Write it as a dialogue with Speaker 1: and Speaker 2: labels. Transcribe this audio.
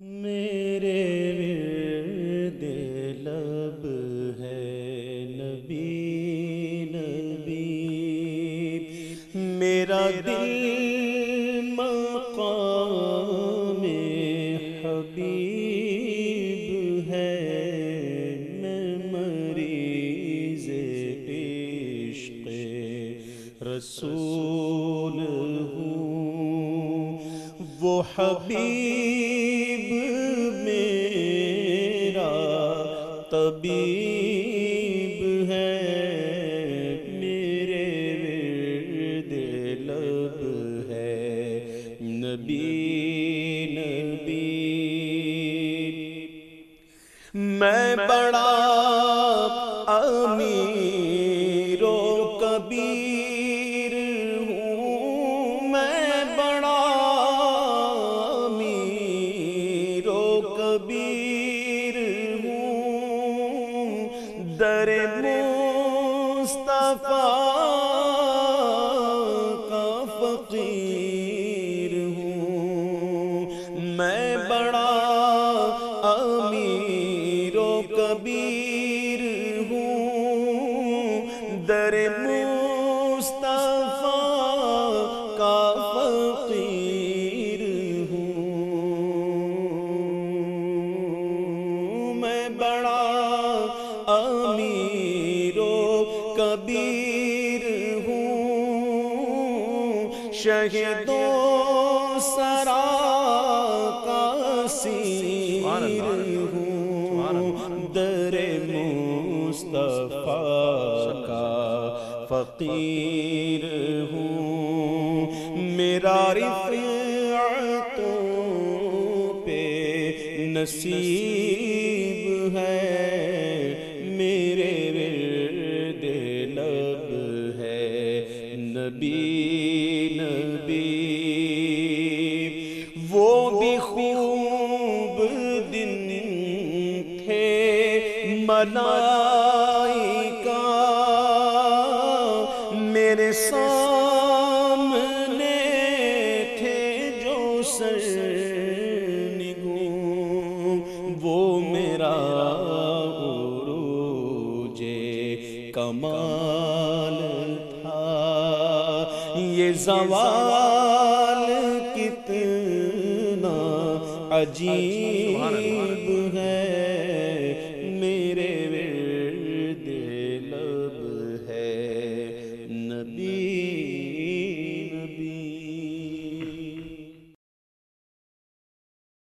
Speaker 1: میرے ورد لب ہے نبی نبی۔ میرا دل مقام حبیب ہے، میں مریض عشق رسول ہوں۔ وہ حبیب طبیب ہے، میرے ورد لب ہے۔ نبی نبی۔ میں بڑا امیر و کبیر ہوں۔ میں بڑا امیر و کبیر در مصطفیٰ کا فقیر ہوں۔ میں بڑا امیر و کبیر ہوں۔ در مصطفیٰ کا فقیر ہوں۔ میں بڑا امیر کبیر ہوں شہدوں سرا کا سیر ہوں، در مصطفیٰ کا فقیر ہوں۔ میرا رفعتوں پہ نصیب نبی نبی۔ وہ بھی خوب دن تھے۔ ملائکہ میرے سامنے تھے جو سر نگوں۔ وہ میرا عروج کمال یہ زوال کتنا عجیب ہے۔ میرے ورد لب ہے۔ نبی